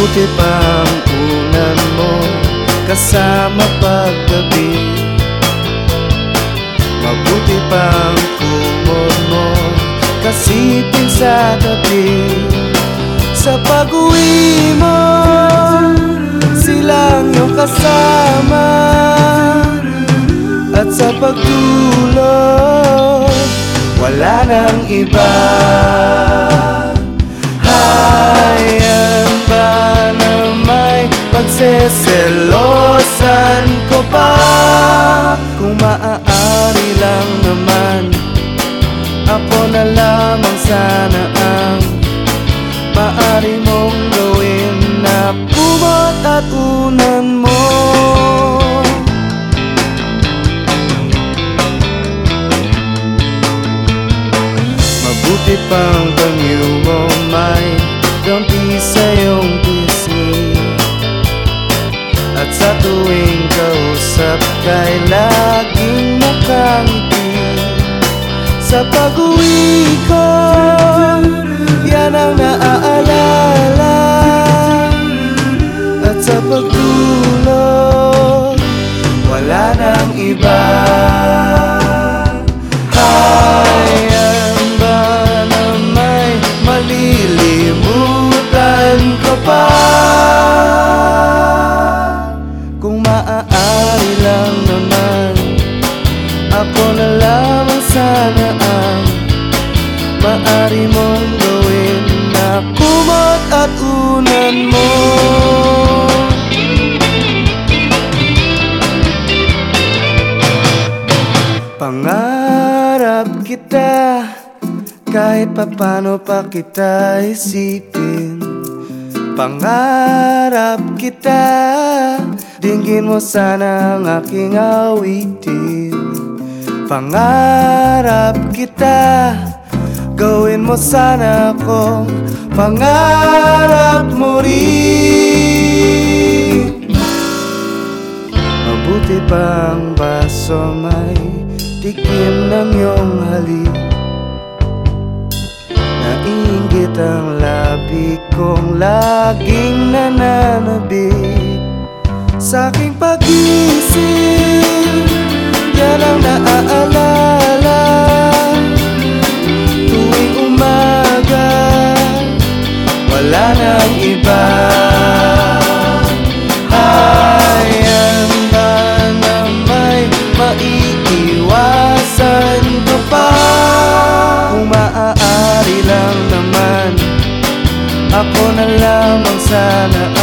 Mabuti pang unan mo Kasama paggabi. Mabuti pang kumot mo Kasipin sa tabi Sa pag-uwi mo Silang iyong kasama. At sa pagtulog Wala nang iba Mabuti pang bangyo mo may Gampi sa iyong pisngi At sa tuwing kausap kay laging nakangiti Sa pag-uwi ko Yan ang naaalala. At sa pagtulog Ako na lamang sana ang Maari mong gawin na kumot at unan mo. Pangarap kita Kahit papano pa kita isipin. Pangarap kita Dinggin mo sana ang aking awitin Pangarap kita. Gawin mo sana akong Pangarap mo rin. Mabuti pang baso may tikim ng iyong halik Nainggit ang labi kong laging nananabik Sa aking pag-isip na lamang sana